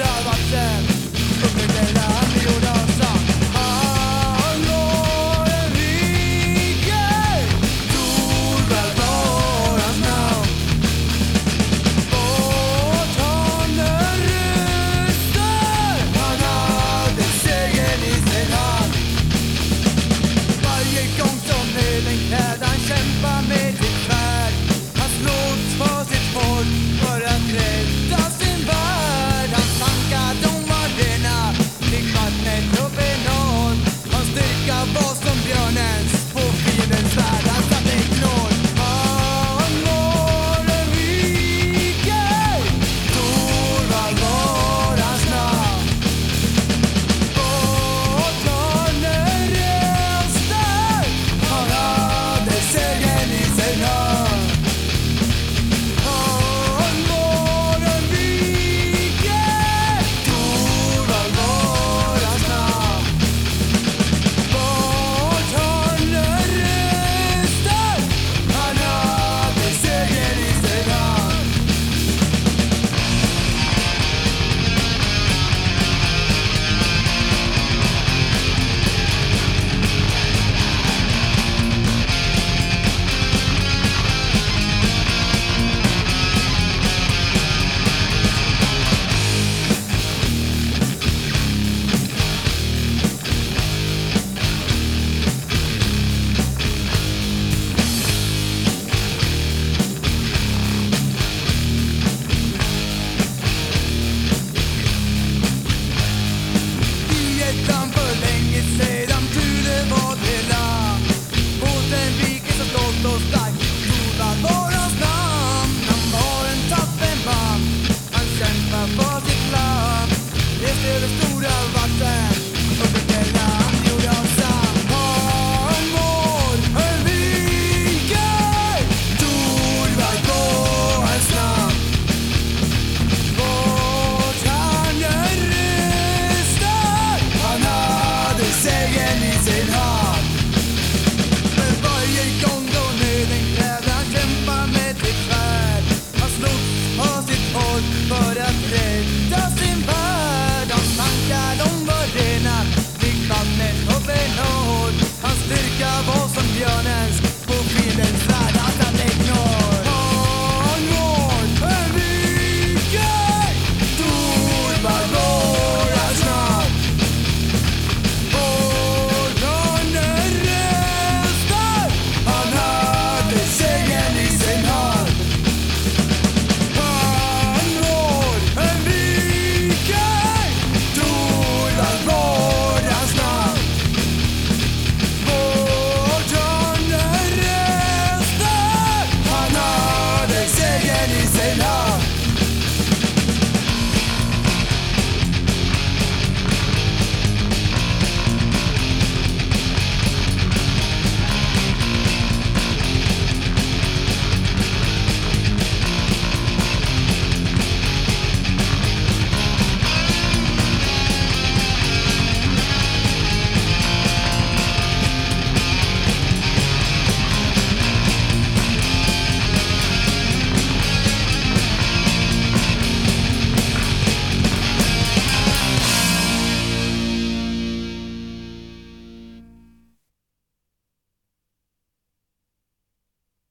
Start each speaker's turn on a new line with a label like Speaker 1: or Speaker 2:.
Speaker 1: över